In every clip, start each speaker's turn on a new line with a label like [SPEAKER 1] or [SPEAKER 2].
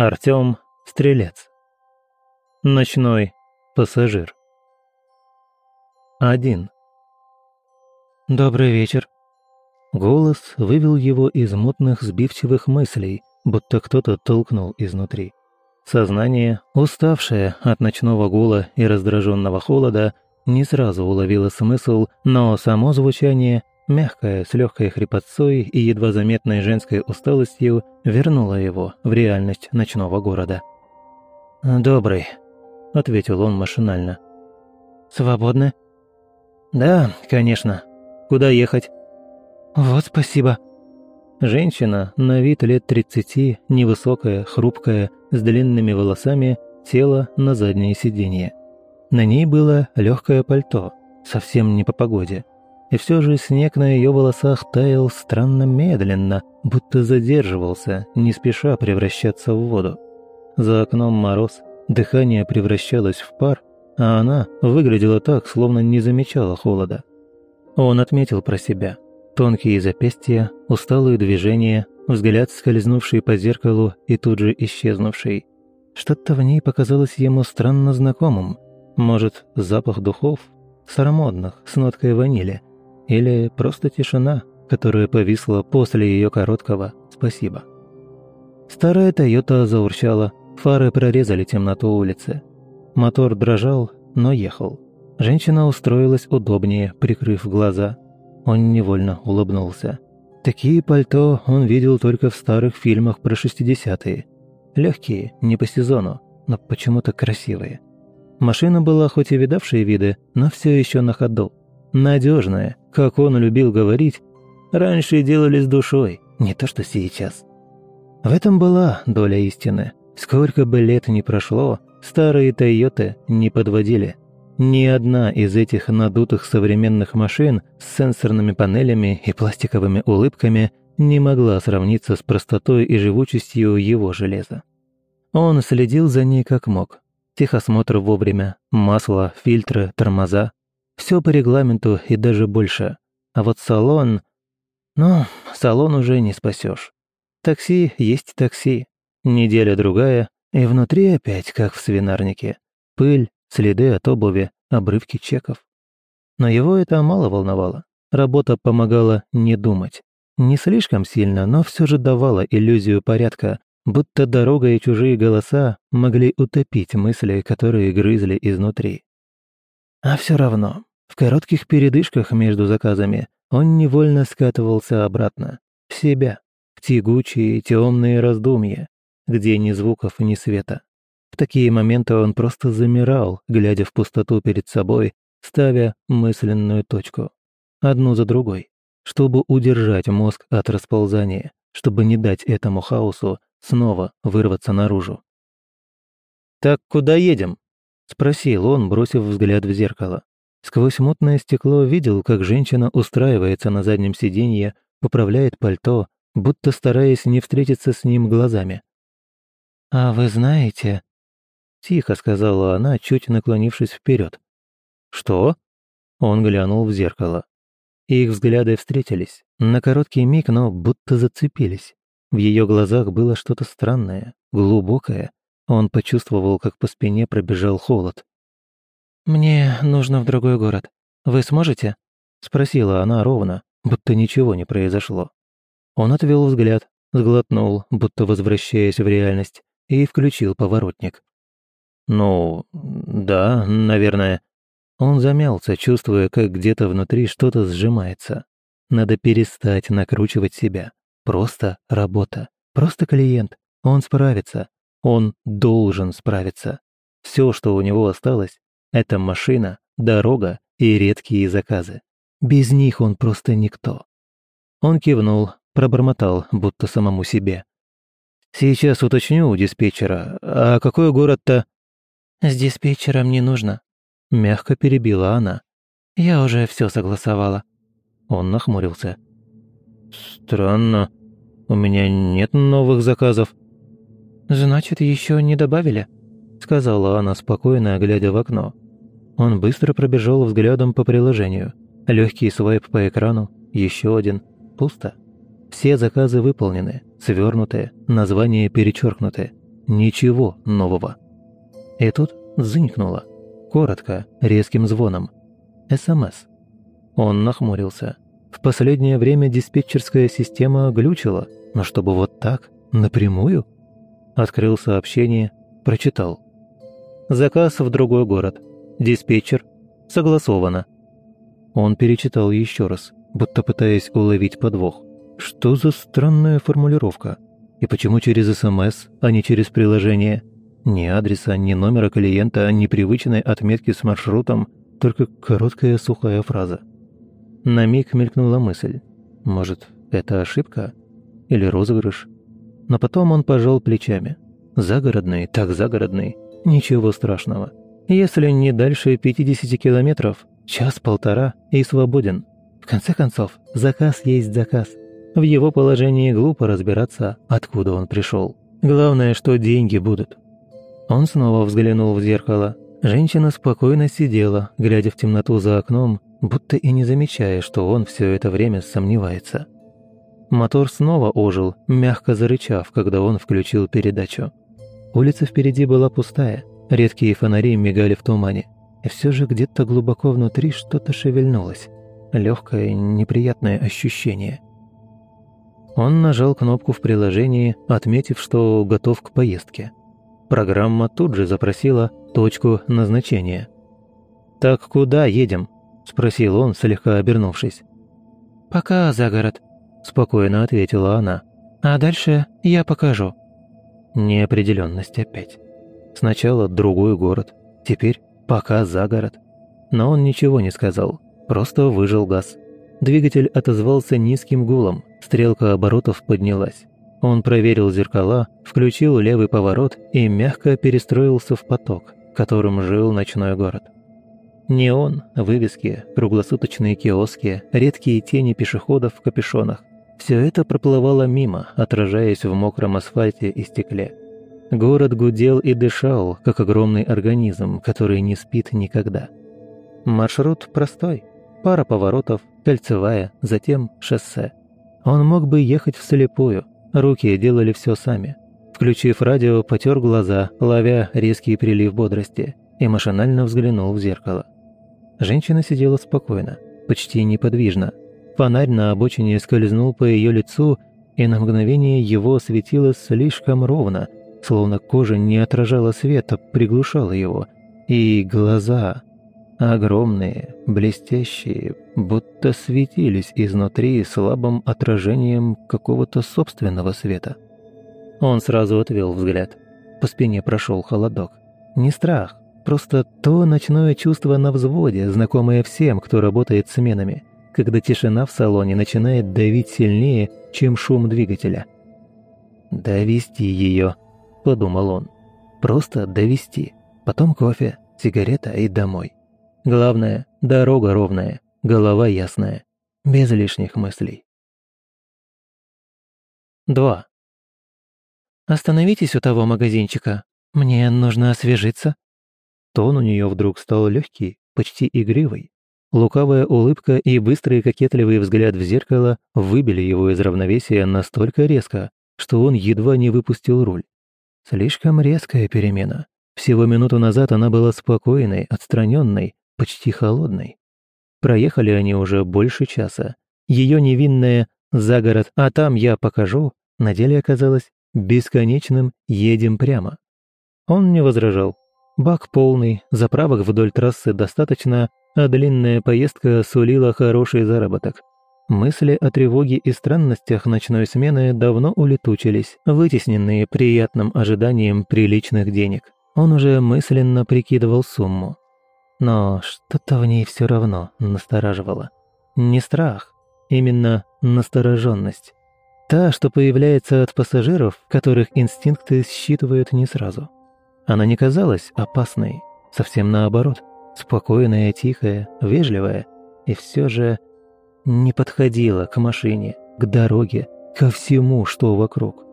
[SPEAKER 1] Артём Стрелец. Ночной пассажир. Один. «Добрый вечер». Голос вывел его из мутных сбивчивых мыслей, будто кто-то толкнул изнутри. Сознание, уставшее от ночного гула и раздраженного холода, не сразу уловило смысл, но само звучание, мягкое, с легкой хрипотцой и едва заметной женской усталостью, вернуло его в реальность ночного города. «Добрый», — ответил он машинально. «Свободны?» «Да, конечно. Куда ехать?» «Вот спасибо». Женщина, на вид лет тридцати, невысокая, хрупкая, с длинными волосами, села на заднее сиденье. На ней было легкое пальто, совсем не по погоде. И все же снег на ее волосах таял странно медленно, будто задерживался, не спеша превращаться в воду. За окном мороз, дыхание превращалось в пар, а она выглядела так, словно не замечала холода. Он отметил про себя. Тонкие запястья, усталые движения, взгляд, скользнувший по зеркалу и тут же исчезнувший. Что-то в ней показалось ему странно знакомым. Может, запах духов, старомодных, с ноткой ванили, или просто тишина, которая повисла после ее короткого «спасибо». Старая «Тойота» заурчала, фары прорезали темноту улицы. Мотор дрожал, но ехал. Женщина устроилась удобнее, прикрыв глаза. Он невольно улыбнулся. Такие пальто он видел только в старых фильмах про 60-е. Легкие, не по сезону, но почему-то красивые. Машина была хоть и видавшие виды, но все еще на ходу. Надежная, как он любил говорить, раньше делали с душой, не то что сейчас. В этом была доля истины. Сколько бы лет ни прошло, Старые «Тойоты» не подводили. Ни одна из этих надутых современных машин с сенсорными панелями и пластиковыми улыбками не могла сравниться с простотой и живучестью его железа. Он следил за ней как мог. Техосмотр вовремя, масло, фильтры, тормоза. Все по регламенту и даже больше. А вот салон... Ну, салон уже не спасешь. Такси есть такси. Неделя-другая, и внутри опять, как в свинарнике. Пыль, следы от обуви, обрывки чеков. Но его это мало волновало. Работа помогала не думать. Не слишком сильно, но все же давала иллюзию порядка, будто дорога и чужие голоса могли утопить мысли, которые грызли изнутри. А все равно, в коротких передышках между заказами он невольно скатывался обратно, в себя, в тягучие темные раздумья, где ни звуков, ни света. В такие моменты он просто замирал, глядя в пустоту перед собой, ставя мысленную точку. Одну за другой, чтобы удержать мозг от расползания, чтобы не дать этому хаосу снова вырваться наружу. «Так куда едем?» – спросил он, бросив взгляд в зеркало. Сквозь мутное стекло видел, как женщина устраивается на заднем сиденье, поправляет пальто, будто стараясь не встретиться с ним глазами. «А вы знаете...» Тихо сказала она, чуть наклонившись вперед. «Что?» Он глянул в зеркало. Их взгляды встретились. На короткий миг, но будто зацепились. В ее глазах было что-то странное, глубокое. Он почувствовал, как по спине пробежал холод. «Мне нужно в другой город. Вы сможете?» Спросила она ровно, будто ничего не произошло. Он отвел взгляд, сглотнул, будто возвращаясь в реальность, и включил поворотник. «Ну, да, наверное». Он замялся, чувствуя, как где-то внутри что-то сжимается. Надо перестать накручивать себя. Просто работа. Просто клиент. Он справится. Он должен справиться. Все, что у него осталось, это машина, дорога и редкие заказы. Без них он просто никто. Он кивнул, пробормотал, будто самому себе. Сейчас уточню у диспетчера. А какой город-то?» «С диспетчером не нужно», — мягко перебила она. «Я уже все согласовала». Он нахмурился. «Странно. У меня нет новых заказов». «Значит, еще не добавили?» — сказала она спокойно, глядя в окно. Он быстро пробежал взглядом по приложению. Легкий свайп по экрану, еще один. Пусто. Все заказы выполнены, свернуты, названия перечеркнуты. ничего нового. И тут зынькнуло. Коротко, резким звоном. СМС. Он нахмурился. В последнее время диспетчерская система глючила, но чтобы вот так, напрямую? Открыл сообщение, прочитал. Заказ в другой город. Диспетчер. Согласовано. Он перечитал еще раз, будто пытаясь уловить подвох. Что за странная формулировка? И почему через СМС, а не через приложение? Ни адреса, ни номера клиента, ни привычной отметки с маршрутом, только короткая сухая фраза. На миг мелькнула мысль. Может, это ошибка? Или розыгрыш? Но потом он пожал плечами. Загородный, так загородный. Ничего страшного. Если не дальше 50 километров, час-полтора и свободен. В конце концов, заказ есть заказ. В его положении глупо разбираться, откуда он пришел. Главное, что деньги будут. Он снова взглянул в зеркало. Женщина спокойно сидела, глядя в темноту за окном, будто и не замечая, что он все это время сомневается. Мотор снова ожил, мягко зарычав, когда он включил передачу. Улица впереди была пустая, редкие фонари мигали в тумане. И все же где-то глубоко внутри что-то шевельнулось. Легкое, неприятное ощущение. Он нажал кнопку в приложении, отметив, что готов к поездке. Программа тут же запросила точку назначения. «Так куда едем?» – спросил он, слегка обернувшись. «Пока за город», – спокойно ответила она. «А дальше я покажу». Неопределенность опять. Сначала другой город, теперь пока за город. Но он ничего не сказал, просто выжил газ. Двигатель отозвался низким гулом, стрелка оборотов поднялась. Он проверил зеркала, включил левый поворот и мягко перестроился в поток, которым жил ночной город. Неон, вывески, круглосуточные киоски, редкие тени пешеходов в капюшонах – все это проплывало мимо, отражаясь в мокром асфальте и стекле. Город гудел и дышал, как огромный организм, который не спит никогда. Маршрут простой. Пара поворотов, кольцевая, затем шоссе. Он мог бы ехать вслепую, руки делали все сами. Включив радио, потер глаза, ловя резкий прилив бодрости, и машинально взглянул в зеркало. Женщина сидела спокойно, почти неподвижно. Фонарь на обочине скользнул по ее лицу, и на мгновение его осветило слишком ровно, словно кожа не отражала света, приглушала его. И глаза, огромные, блестящие, будто светились изнутри слабым отражением какого-то собственного света. Он сразу отвел взгляд. По спине прошел холодок. Не страх, просто то ночное чувство на взводе, знакомое всем, кто работает сменами, когда тишина в салоне начинает давить сильнее, чем шум двигателя. «Довести ее», – подумал он. «Просто довести. Потом кофе, сигарета и домой. Главное – дорога ровная, голова ясная, без лишних мыслей». 2. «Остановитесь у того магазинчика. Мне нужно освежиться». Тон у нее вдруг стал легкий, почти игривый. Лукавая улыбка и быстрый кокетливый взгляд в зеркало выбили его из равновесия настолько резко, что он едва не выпустил руль. Слишком резкая перемена. Всего минуту назад она была спокойной, отстраненной, почти холодной. Проехали они уже больше часа. Ее невинное «за город, а там я покажу» на деле оказалось бесконечным «едем прямо». Он не возражал. Бак полный, заправок вдоль трассы достаточно, а длинная поездка сулила хороший заработок. Мысли о тревоге и странностях ночной смены давно улетучились, вытесненные приятным ожиданием приличных денег. Он уже мысленно прикидывал сумму. Но что-то в ней все равно настораживало. Не страх, именно настороженность. Та, что появляется от пассажиров, которых инстинкты считывают не сразу. Она не казалась опасной, совсем наоборот. Спокойная, тихая, вежливая, и все же не подходила к машине, к дороге, ко всему, что вокруг.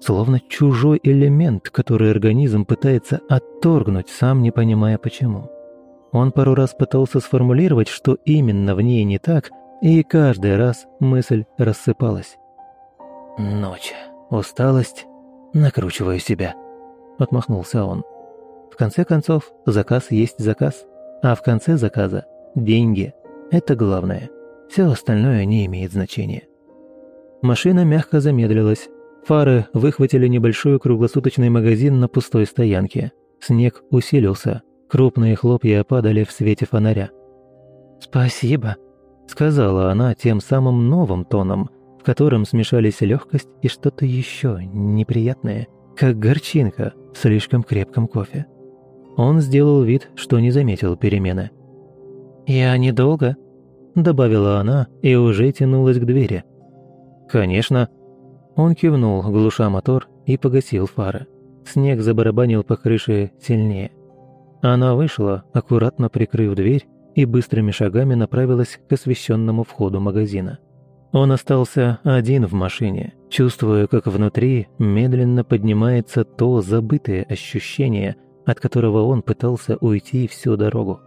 [SPEAKER 1] Словно чужой элемент, который организм пытается отторгнуть, сам не понимая почему. Он пару раз пытался сформулировать, что именно в ней не так, и каждый раз мысль рассыпалась. Ночь, усталость, накручиваю себя. – отмахнулся он. «В конце концов, заказ есть заказ, а в конце заказа – деньги. Это главное. Все остальное не имеет значения». Машина мягко замедлилась. Фары выхватили небольшой круглосуточный магазин на пустой стоянке. Снег усилился. Крупные хлопья падали в свете фонаря. «Спасибо», — сказала она тем самым новым тоном, в котором смешались легкость и что-то еще неприятное, как горчинка в слишком крепком кофе. Он сделал вид, что не заметил перемены. «Я недолго», — добавила она и уже тянулась к двери. «Конечно». Он кивнул, глуша мотор, и погасил фары. Снег забарабанил по крыше сильнее. Она вышла, аккуратно прикрыв дверь, и быстрыми шагами направилась к освещенному входу магазина. Он остался один в машине, чувствуя, как внутри медленно поднимается то забытое ощущение, от которого он пытался уйти всю дорогу.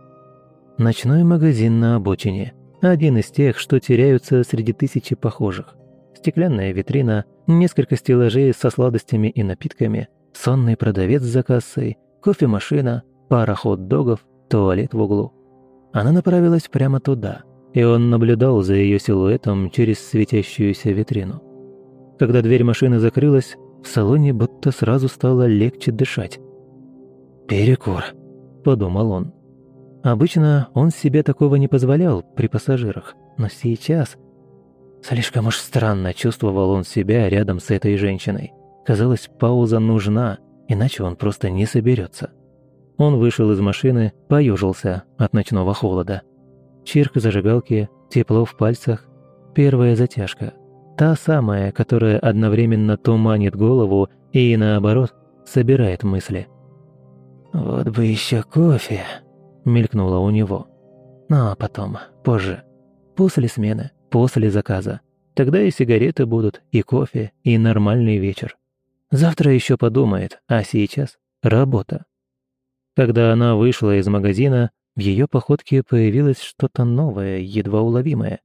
[SPEAKER 1] Ночной магазин на обочине. Один из тех, что теряются среди тысячи похожих. Стеклянная витрина, несколько стеллажей со сладостями и напитками, сонный продавец за кассой, кофемашина, пара хот-догов, туалет в углу. Она направилась прямо туда – и он наблюдал за ее силуэтом через светящуюся витрину. Когда дверь машины закрылась, в салоне будто сразу стало легче дышать. «Перекур», — подумал он. Обычно он себе такого не позволял при пассажирах, но сейчас... Слишком уж странно чувствовал он себя рядом с этой женщиной. Казалось, пауза нужна, иначе он просто не соберется. Он вышел из машины, поюжился от ночного холода. Чирк зажигалки, тепло в пальцах, первая затяжка. Та самая, которая одновременно туманит голову и, наоборот, собирает мысли. «Вот бы еще кофе», — мелькнуло у него. «Ну, а потом, позже. После смены, после заказа. Тогда и сигареты будут, и кофе, и нормальный вечер. Завтра еще подумает, а сейчас работа». Когда она вышла из магазина, в ее походке появилось что-то новое, едва уловимое.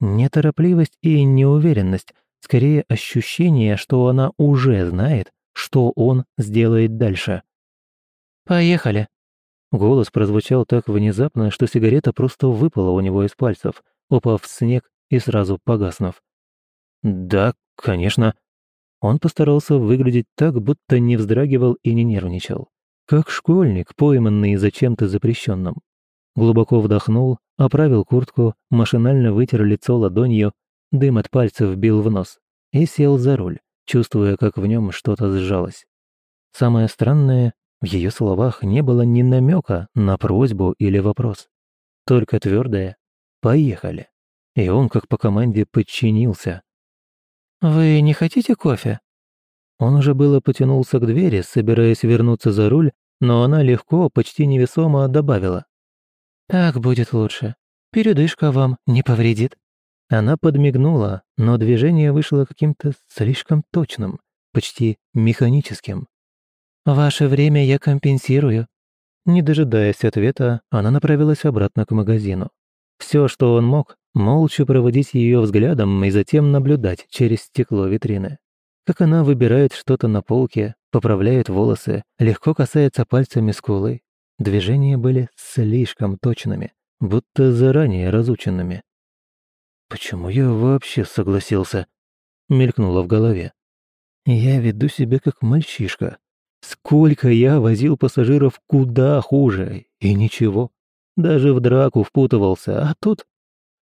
[SPEAKER 1] Неторопливость и неуверенность, скорее ощущение, что она уже знает, что он сделает дальше. «Поехали!» Голос прозвучал так внезапно, что сигарета просто выпала у него из пальцев, упав в снег и сразу погаснув. «Да, конечно». Он постарался выглядеть так, будто не вздрагивал и не нервничал как школьник, пойманный за чем-то запрещенным. Глубоко вдохнул, оправил куртку, машинально вытер лицо ладонью, дым от пальцев бил в нос и сел за руль, чувствуя, как в нем что-то сжалось. Самое странное, в ее словах не было ни намека на просьбу или вопрос. Только твердое «поехали». И он, как по команде, подчинился. «Вы не хотите кофе?» Он уже было потянулся к двери, собираясь вернуться за руль, но она легко, почти невесомо добавила. «Так будет лучше. Передышка вам не повредит». Она подмигнула, но движение вышло каким-то слишком точным, почти механическим. «Ваше время я компенсирую». Не дожидаясь ответа, она направилась обратно к магазину. Все, что он мог, молча проводить ее взглядом и затем наблюдать через стекло витрины как она выбирает что-то на полке, поправляет волосы, легко касается пальцами скулы. Движения были слишком точными, будто заранее разученными. «Почему я вообще согласился?» — мелькнуло в голове. «Я веду себя как мальчишка. Сколько я возил пассажиров куда хуже, и ничего. Даже в драку впутывался, а тут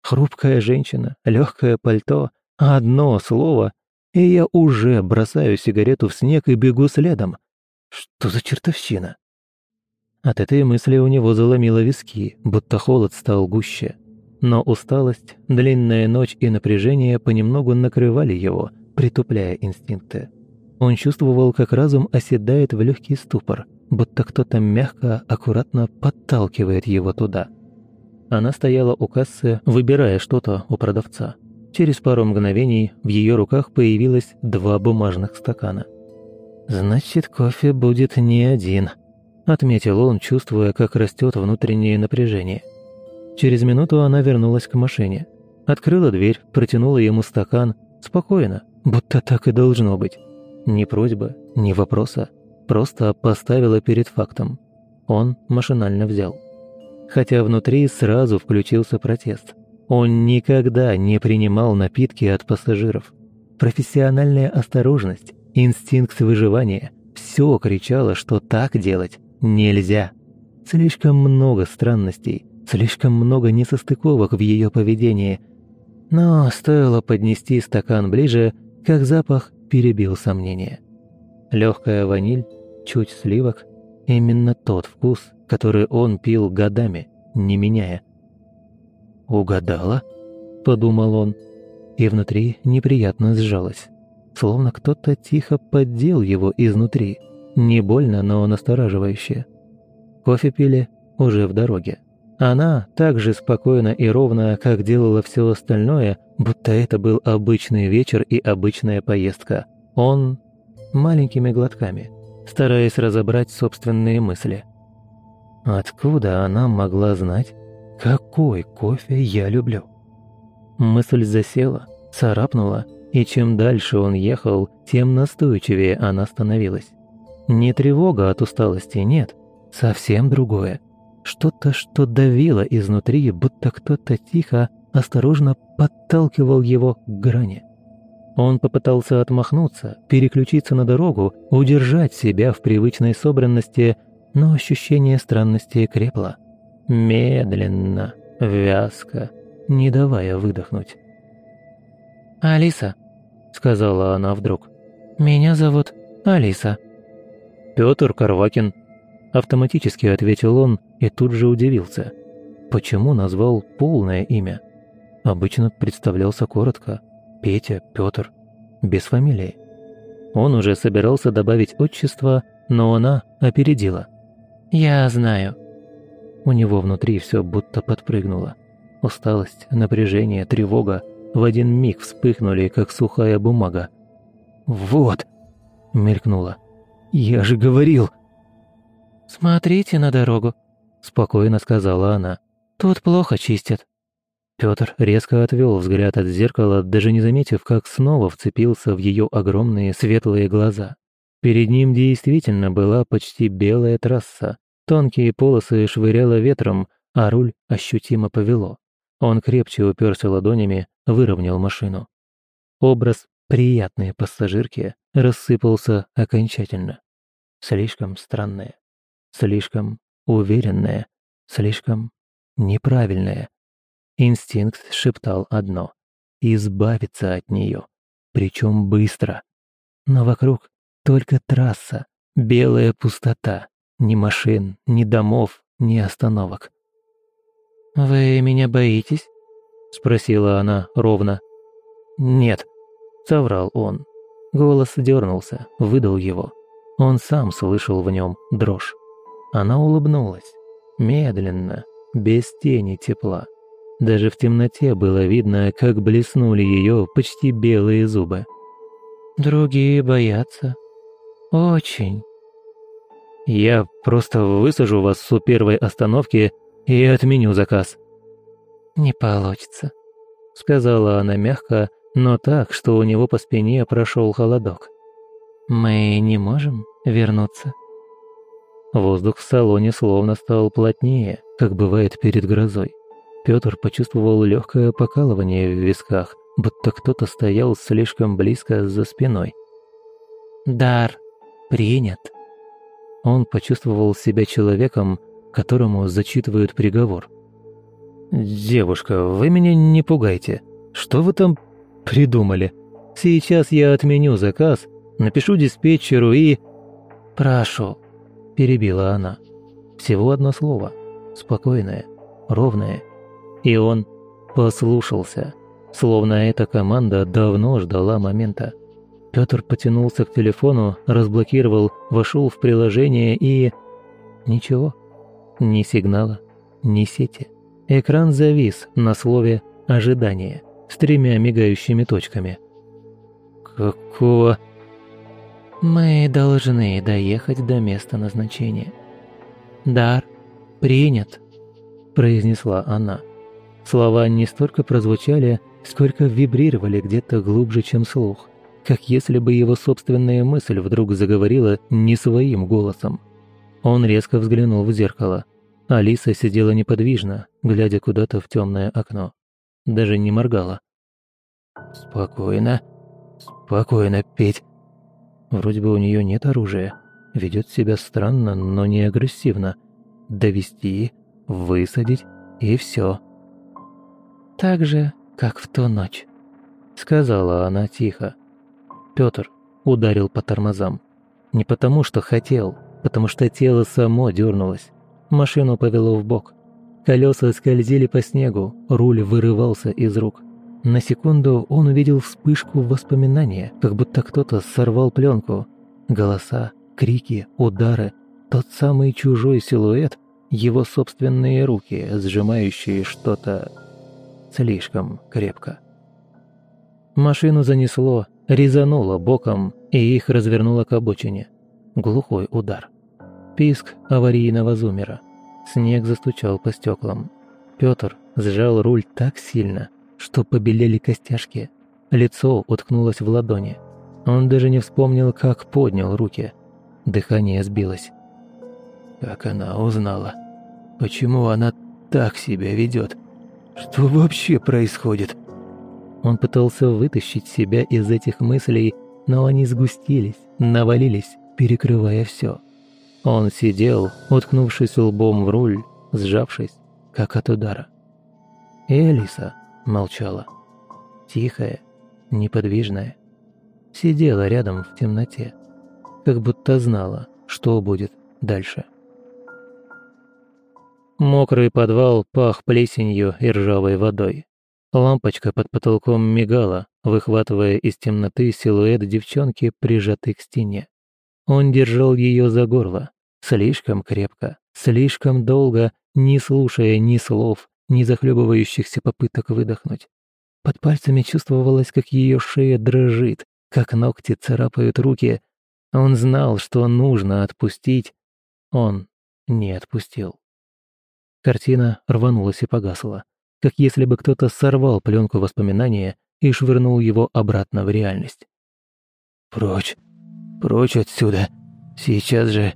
[SPEAKER 1] хрупкая женщина, легкое пальто, одно слово, и я уже бросаю сигарету в снег и бегу следом. Что за чертовщина? От этой мысли у него заломило виски, будто холод стал гуще. Но усталость, длинная ночь и напряжение понемногу накрывали его, притупляя инстинкты. Он чувствовал, как разум оседает в легкий ступор, будто кто-то мягко, аккуратно подталкивает его туда. Она стояла у кассы, выбирая что-то у продавца – Через пару мгновений в ее руках появилось два бумажных стакана. «Значит, кофе будет не один», — отметил он, чувствуя, как растет внутреннее напряжение. Через минуту она вернулась к машине. Открыла дверь, протянула ему стакан. Спокойно, будто так и должно быть. Ни просьбы, ни вопроса. просто поставила перед фактом. Он машинально взял. Хотя внутри сразу включился протест. Он никогда не принимал напитки от пассажиров. Профессиональная осторожность, инстинкт выживания – все кричало, что так делать нельзя. Слишком много странностей, слишком много несостыковок в ее поведении. Но стоило поднести стакан ближе, как запах перебил сомнения. Легкая ваниль, чуть сливок – именно тот вкус, который он пил годами, не меняя. «Угадала?» – подумал он, и внутри неприятно сжалось, словно кто-то тихо поддел его изнутри, не больно, но настораживающе. Кофе пили уже в дороге. Она так же спокойно и ровно, как делала все остальное, будто это был обычный вечер и обычная поездка. Он маленькими глотками, стараясь разобрать собственные мысли. Откуда она могла знать, какой кофе я люблю? Мысль засела, царапнула, и чем дальше он ехал, тем настойчивее она становилась. Не тревога от усталости, нет, совсем другое. Что-то, что давило изнутри, будто кто-то тихо, осторожно подталкивал его к грани. Он попытался отмахнуться, переключиться на дорогу, удержать себя в привычной собранности, но ощущение странности крепло. Медленно, вязко, не давая выдохнуть. «Алиса», — сказала она вдруг, — «меня зовут Алиса». «Пётр Карвакин», — автоматически ответил он и тут же удивился. Почему назвал полное имя? Обычно представлялся коротко. Петя, Пётр, без фамилии. Он уже собирался добавить отчество, но она опередила. «Я знаю», у него внутри все будто подпрыгнуло. Усталость, напряжение, тревога в один миг вспыхнули, как сухая бумага. «Вот!» — мелькнуло. «Я же говорил!» «Смотрите на дорогу», — спокойно сказала она. «Тут плохо чистят». Пётр резко отвел взгляд от зеркала, даже не заметив, как снова вцепился в ее огромные светлые глаза. Перед ним действительно была почти белая трасса, Тонкие полосы швыряло ветром, а руль ощутимо повело. Он крепче уперся ладонями, выровнял машину. Образ приятной пассажирки рассыпался окончательно. Слишком странная, слишком уверенная, слишком неправильная. Инстинкт шептал одно — избавиться от нее, причем быстро. Но вокруг только трасса, белая пустота, ни машин, ни домов, ни остановок. «Вы меня боитесь?» — спросила она ровно. «Нет», — соврал он. Голос дернулся, выдал его. Он сам слышал в нем дрожь. Она улыбнулась. Медленно, без тени тепла. Даже в темноте было видно, как блеснули ее почти белые зубы. «Другие боятся. Очень». Я просто высажу вас у первой остановки и отменю заказ». «Не получится», — сказала она мягко, но так, что у него по спине прошел холодок. «Мы не можем вернуться». Воздух в салоне словно стал плотнее, как бывает перед грозой. Петр почувствовал легкое покалывание в висках, будто кто-то стоял слишком близко за спиной. «Дар принят», он почувствовал себя человеком, которому зачитывают приговор. «Девушка, вы меня не пугайте. Что вы там придумали? Сейчас я отменю заказ, напишу диспетчеру и...» «Прошу», – перебила она. Всего одно слово. Спокойное, ровное. И он послушался, словно эта команда давно ждала момента. Петр потянулся к телефону, разблокировал, вошел в приложение и... Ничего. Ни сигнала, ни сети. Экран завис на слове «ожидание» с тремя мигающими точками. «Какого...» «Мы должны доехать до места назначения». «Дар принят», – произнесла она. Слова не столько прозвучали, сколько вибрировали где-то глубже, чем слух как если бы его собственная мысль вдруг заговорила не своим голосом. Он резко взглянул в зеркало. Алиса сидела неподвижно, глядя куда-то в темное окно. Даже не моргала. «Спокойно, спокойно, Петь». Вроде бы у нее нет оружия. Ведет себя странно, но не агрессивно. Довести, высадить и все. «Так же, как в ту ночь», — сказала она тихо. Петр ударил по тормозам. Не потому, что хотел, потому что тело само дернулось. Машину повело в бок. Колеса скользили по снегу, руль вырывался из рук. На секунду он увидел вспышку воспоминания, как будто кто-то сорвал пленку. Голоса, крики, удары, тот самый чужой силуэт, его собственные руки, сжимающие что-то слишком крепко. Машину занесло, резануло боком, и их развернуло к обочине. Глухой удар. Писк аварийного зумера. Снег застучал по стеклам. Петр сжал руль так сильно, что побелели костяшки. Лицо уткнулось в ладони. Он даже не вспомнил, как поднял руки. Дыхание сбилось. Как она узнала? Почему она так себя ведет? Что вообще происходит? Он пытался вытащить себя из этих мыслей, но они сгустились, навалились, перекрывая все. Он сидел, уткнувшись лбом в руль, сжавшись, как от удара. И Алиса молчала. Тихая, неподвижная. Сидела рядом в темноте, как будто знала, что будет дальше. Мокрый подвал пах плесенью и ржавой водой. Лампочка под потолком мигала, выхватывая из темноты силуэт девчонки, прижатой к стене. Он держал ее за горло, слишком крепко, слишком долго, не слушая ни слов, ни захлебывающихся попыток выдохнуть. Под пальцами чувствовалось, как ее шея дрожит, как ногти царапают руки. Он знал, что нужно отпустить. Он не отпустил. Картина рванулась и погасла как если бы кто-то сорвал пленку воспоминания и швырнул его обратно в реальность. «Прочь, прочь отсюда. Сейчас же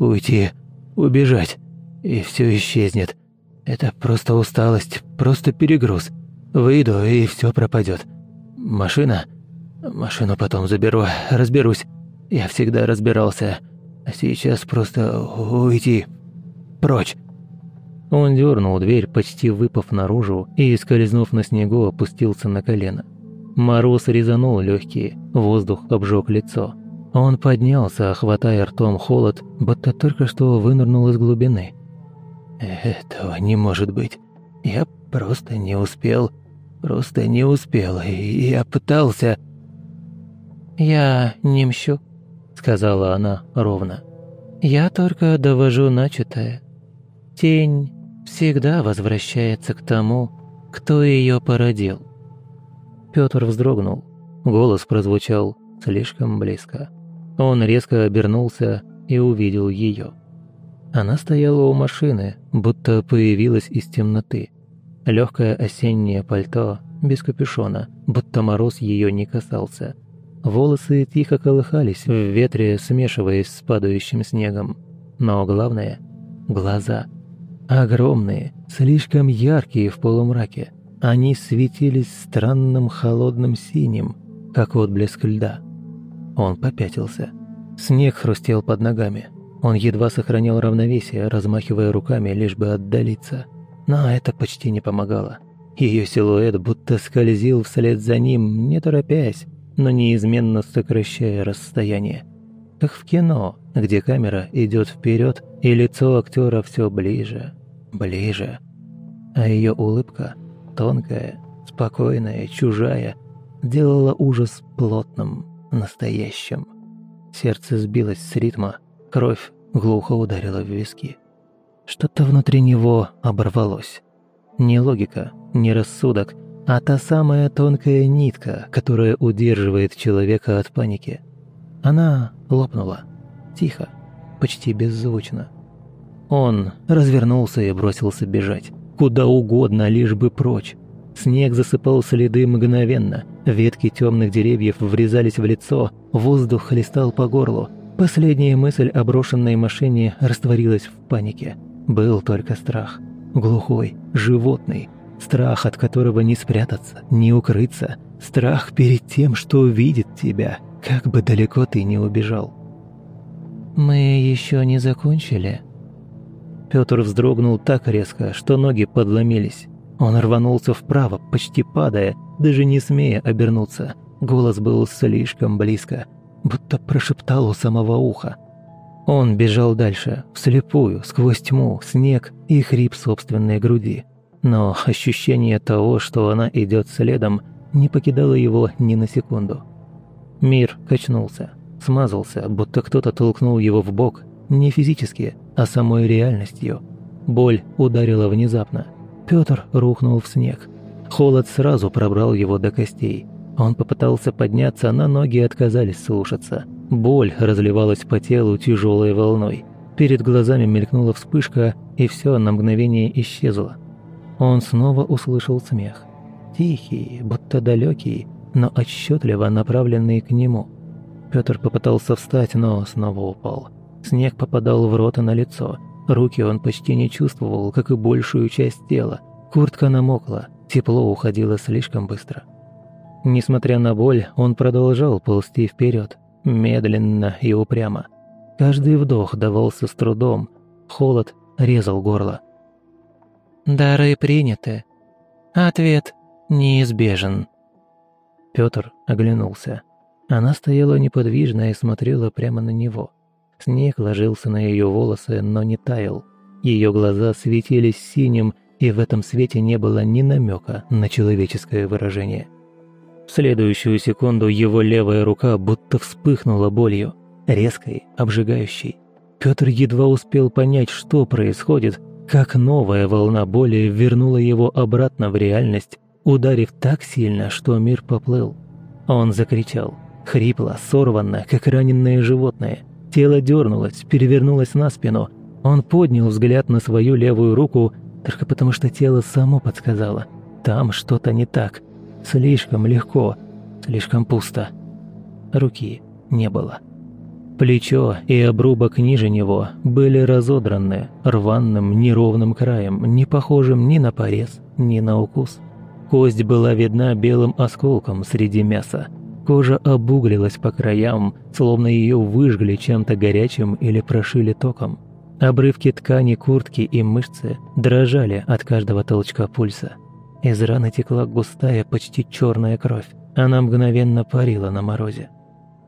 [SPEAKER 1] уйти, убежать, и все исчезнет. Это просто усталость, просто перегруз. Выйду, и все пропадет. Машина? Машину потом заберу, разберусь. Я всегда разбирался. А сейчас просто уйти. Прочь. Он дернул дверь, почти выпав наружу, и, скользнув на снегу, опустился на колено. Мороз резанул легкие, воздух обжег лицо. Он поднялся, хватая ртом холод, будто только что вынырнул из глубины. «Этого не может быть. Я просто не успел. Просто не успел. И я пытался...» «Я не мщу», — сказала она ровно. «Я только довожу начатое. Тень всегда возвращается к тому, кто ее породил. Петр вздрогнул. Голос прозвучал слишком близко. Он резко обернулся и увидел ее. Она стояла у машины, будто появилась из темноты. Легкое осеннее пальто, без капюшона, будто мороз ее не касался. Волосы тихо колыхались в ветре, смешиваясь с падающим снегом. Но главное – глаза – Огромные, слишком яркие в полумраке, они светились странным холодным синим, как отблеск льда. Он попятился. Снег хрустел под ногами. Он едва сохранял равновесие, размахивая руками, лишь бы отдалиться. Но это почти не помогало. Ее силуэт будто скользил вслед за ним, не торопясь, но неизменно сокращая расстояние. Как в кино, где камера идет вперед, и лицо актера все ближе, ближе. А ее улыбка, тонкая, спокойная, чужая, делала ужас плотным, настоящим. Сердце сбилось с ритма, кровь глухо ударила в виски. Что-то внутри него оборвалось. Не логика, не рассудок, а та самая тонкая нитка, которая удерживает человека от паники. Она лопнула. Тихо, почти беззвучно. Он развернулся и бросился бежать. Куда угодно, лишь бы прочь. Снег засыпал следы мгновенно, ветки темных деревьев врезались в лицо, воздух хлестал по горлу. Последняя мысль о брошенной машине растворилась в панике. Был только страх. Глухой, животный. Страх, от которого не спрятаться, не укрыться. Страх перед тем, что увидит тебя, как бы далеко ты не убежал. «Мы еще не закончили?» Петр вздрогнул так резко, что ноги подломились. Он рванулся вправо, почти падая, даже не смея обернуться. Голос был слишком близко, будто прошептал у самого уха. Он бежал дальше, вслепую, сквозь тьму, снег и хрип собственной груди. Но ощущение того, что она идет следом, не покидало его ни на секунду. Мир качнулся, смазался, будто кто-то толкнул его в бок, не физически, а самой реальностью. Боль ударила внезапно, Петр рухнул в снег. Холод сразу пробрал его до костей. Он попытался подняться, но ноги отказались слушаться. Боль разливалась по телу тяжелой волной. Перед глазами мелькнула вспышка, и все на мгновение исчезло. Он снова услышал смех. Тихий, будто далекий, но отчетливо направленный к нему. Петр попытался встать, но снова упал. Снег попадал в рот и на лицо – Руки он почти не чувствовал, как и большую часть тела. Куртка намокла, тепло уходило слишком быстро. Несмотря на боль, он продолжал ползти вперед, медленно и упрямо. Каждый вдох давался с трудом, холод резал горло. «Дары приняты. Ответ неизбежен». Петр оглянулся. Она стояла неподвижно и смотрела прямо на него. Снег ложился на ее волосы, но не таял. Ее глаза светились синим, и в этом свете не было ни намека на человеческое выражение. В следующую секунду его левая рука будто вспыхнула болью, резкой, обжигающей. Петр едва успел понять, что происходит, как новая волна боли вернула его обратно в реальность, ударив так сильно, что мир поплыл. Он закричал, хрипло, сорванно, как раненое животное – Тело дернулось, перевернулось на спину. Он поднял взгляд на свою левую руку, только потому что тело само подсказало. Там что-то не так. Слишком легко, слишком пусто. Руки не было. Плечо и обрубок ниже него были разодраны рваным неровным краем, не похожим ни на порез, ни на укус. Кость была видна белым осколком среди мяса. Кожа обуглилась по краям, словно ее выжгли чем-то горячим или прошили током. Обрывки ткани куртки и мышцы дрожали от каждого толчка пульса. Из раны текла густая, почти черная кровь. Она мгновенно парила на морозе.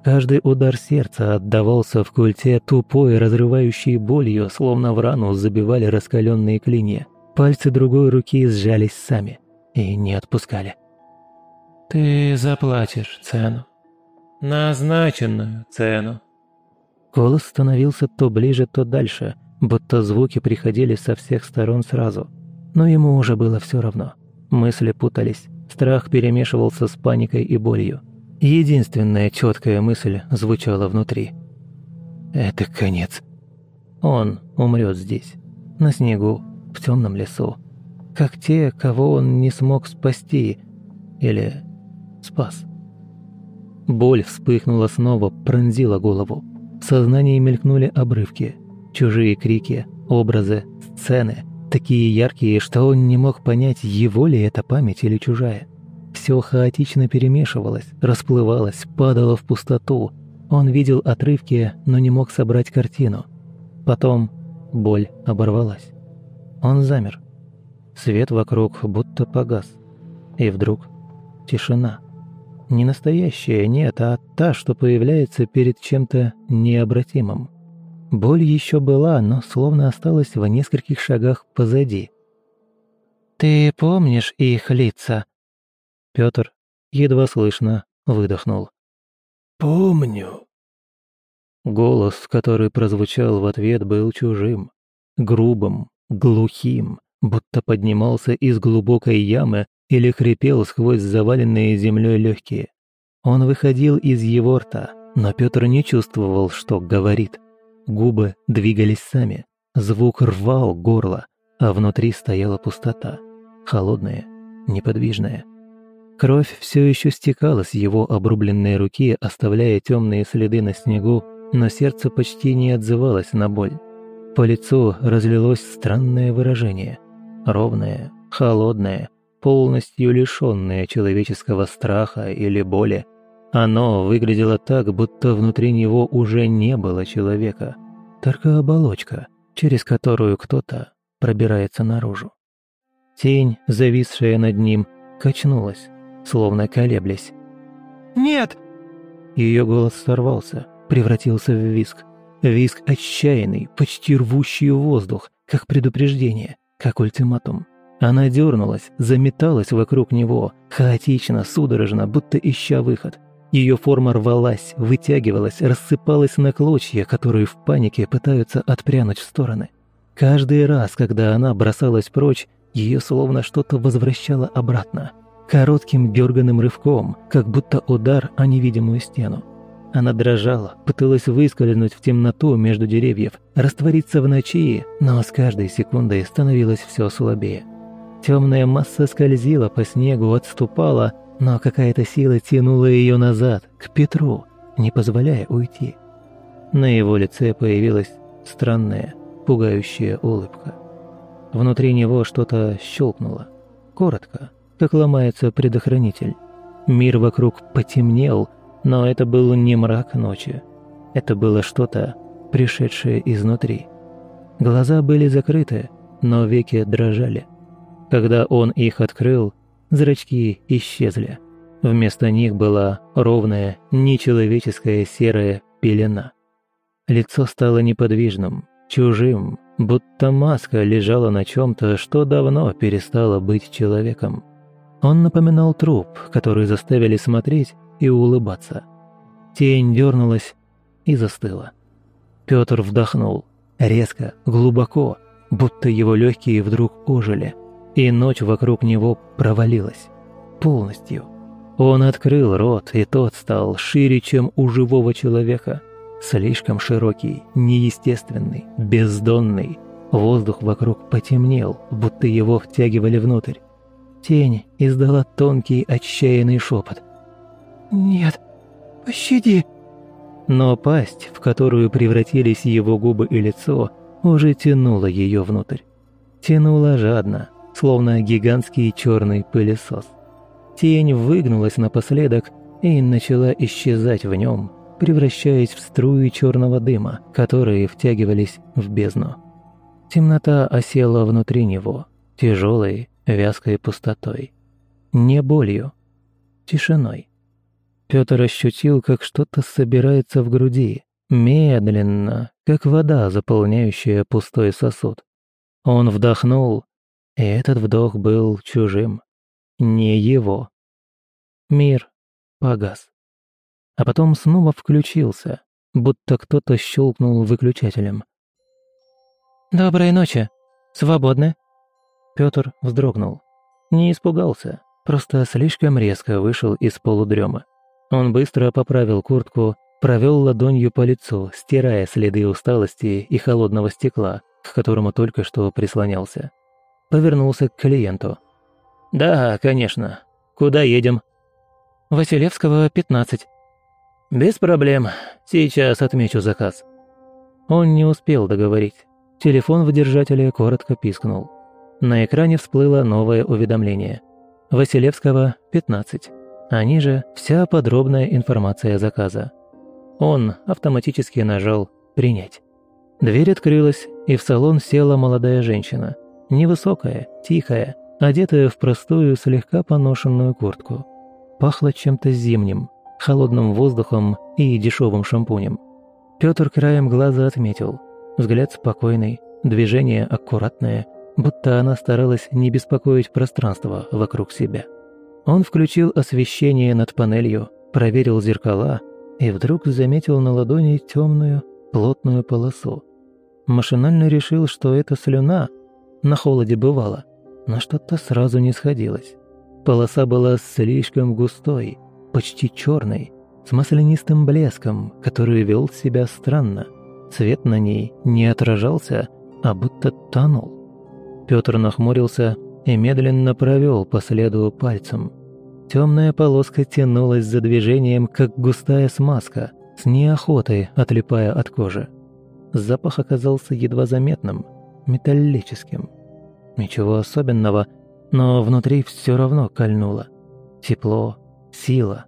[SPEAKER 1] Каждый удар сердца отдавался в культе тупой, разрывающей болью, словно в рану забивали раскаленные клинья. Пальцы другой руки сжались сами и не отпускали. Ты заплатишь цену. Назначенную цену. Голос становился то ближе, то дальше, будто звуки приходили со всех сторон сразу. Но ему уже было все равно. Мысли путались, страх перемешивался с паникой и болью. Единственная четкая мысль звучала внутри. «Это конец. Он умрет здесь, на снегу, в темном лесу, как те, кого он не смог спасти, или спас. Боль вспыхнула снова, пронзила голову. В сознании мелькнули обрывки, чужие крики, образы, сцены, такие яркие, что он не мог понять, его ли это память или чужая. Все хаотично перемешивалось, расплывалось, падало в пустоту. Он видел отрывки, но не мог собрать картину. Потом боль оборвалась. Он замер. Свет вокруг будто погас. И вдруг тишина. Не настоящая, нет, а та, что появляется перед чем-то необратимым. Боль еще была, но словно осталась в нескольких шагах позади. «Ты помнишь их лица?» Петр едва слышно выдохнул.
[SPEAKER 2] «Помню».
[SPEAKER 1] Голос, который прозвучал в ответ, был чужим, грубым, глухим, будто поднимался из глубокой ямы или хрипел сквозь заваленные землей легкие. Он выходил из его рта, но Петр не чувствовал, что говорит. Губы двигались сами, звук рвал горло, а внутри стояла пустота, холодная, неподвижная. Кровь все еще стекала с его обрубленной руки, оставляя темные следы на снегу, но сердце почти не отзывалось на боль. По лицу разлилось странное выражение. Ровное, холодное, полностью лишенное человеческого страха или боли. Оно выглядело так, будто внутри него уже не было человека, только оболочка, через которую кто-то пробирается наружу. Тень, зависшая над ним, качнулась, словно колеблясь.
[SPEAKER 2] «Нет!»
[SPEAKER 1] Ее голос сорвался, превратился в виск. Виск отчаянный, почти рвущий воздух, как предупреждение, как ультиматум. Она дернулась, заметалась вокруг него, хаотично, судорожно, будто ища выход. Ее форма рвалась, вытягивалась, рассыпалась на клочья, которые в панике пытаются отпрянуть в стороны. Каждый раз, когда она бросалась прочь, ее словно что-то возвращало обратно. Коротким дерганым рывком, как будто удар о невидимую стену. Она дрожала, пыталась выскользнуть в темноту между деревьев, раствориться в ночи, но с каждой секундой становилось все слабее. Темная масса скользила по снегу, отступала, но какая-то сила тянула ее назад, к Петру, не позволяя уйти. На его лице появилась странная, пугающая улыбка. Внутри него что-то щелкнуло. Коротко, как ломается предохранитель. Мир вокруг потемнел, но это был не мрак ночи. Это было что-то, пришедшее изнутри. Глаза были закрыты, но веки дрожали. Когда он их открыл, зрачки исчезли. Вместо них была ровная, нечеловеческая серая пелена. Лицо стало неподвижным, чужим, будто маска лежала на чем-то, что давно перестало быть человеком. Он напоминал труп, который заставили смотреть и улыбаться. Тень дернулась и застыла. Петр вдохнул, резко, глубоко, будто его легкие вдруг ожили, и ночь вокруг него провалилась. Полностью. Он открыл рот, и тот стал шире, чем у живого человека – Слишком широкий, неестественный, бездонный. Воздух вокруг потемнел, будто его втягивали внутрь. Тень издала тонкий отчаянный шепот.
[SPEAKER 2] «Нет, пощади!»
[SPEAKER 1] Но пасть, в которую превратились его губы и лицо, уже тянула ее внутрь. Тянула жадно, словно гигантский черный пылесос. Тень выгнулась напоследок и начала исчезать в нем, превращаясь в струи черного дыма, которые втягивались в бездну. Темнота осела внутри него, тяжелой, вязкой пустотой. Не болью, тишиной. Петр ощутил, как что-то собирается в груди, медленно, как вода, заполняющая пустой сосуд. Он вдохнул, и этот вдох был чужим, не его. Мир погас а потом снова включился, будто кто-то щелкнул выключателем.
[SPEAKER 2] «Доброй ночи. Свободны?»
[SPEAKER 1] Петр вздрогнул. Не испугался, просто слишком резко вышел из полудрема. Он быстро поправил куртку, провел ладонью по лицу, стирая следы усталости и холодного стекла, к которому только что прислонялся. Повернулся к клиенту. «Да, конечно. Куда едем?»
[SPEAKER 2] «Василевского, 15.
[SPEAKER 1] «Без проблем. Сейчас отмечу заказ». Он не успел договорить. Телефон в держателе коротко пискнул. На экране всплыло новое уведомление. Василевского, 15. А ниже вся подробная информация заказа. Он автоматически нажал «Принять». Дверь открылась, и в салон села молодая женщина. Невысокая, тихая, одетая в простую, слегка поношенную куртку. Пахло чем-то зимним, холодным воздухом и дешевым шампунем. Петр краем глаза отметил. Взгляд спокойный, движение аккуратное, будто она старалась не беспокоить пространство вокруг себя. Он включил освещение над панелью, проверил зеркала и вдруг заметил на ладони темную, плотную полосу. Машинально решил, что это слюна, на холоде бывало, но что-то сразу не сходилось. Полоса была слишком густой, почти черной, с маслянистым блеском, который вел себя странно. Цвет на ней не отражался, а будто тонул. Петр нахмурился и медленно провел по следу пальцем. Темная полоска тянулась за движением, как густая смазка, с неохотой отлипая от кожи. Запах оказался едва заметным, металлическим. Ничего особенного, но внутри все равно кольнуло. Тепло, сила,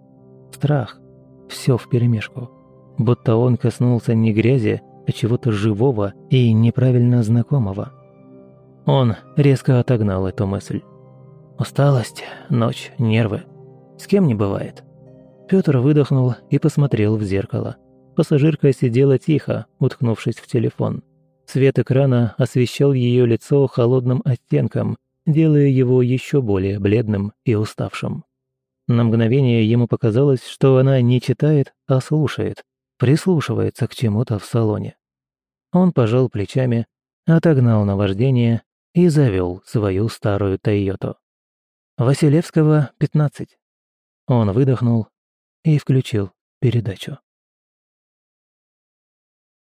[SPEAKER 1] страх – все вперемешку. Будто он коснулся не грязи, а чего-то живого и неправильно знакомого. Он резко отогнал эту мысль. Усталость, ночь, нервы. С кем не бывает. Пётр выдохнул и посмотрел в зеркало. Пассажирка сидела тихо, уткнувшись в телефон. Свет экрана освещал ее лицо холодным оттенком, делая его еще более бледным и уставшим. На мгновение ему показалось, что она не читает, а слушает, прислушивается к чему-то в салоне. Он пожал плечами, отогнал наваждение и завел свою старую Тойоту. Василевского, 15. Он выдохнул и включил передачу.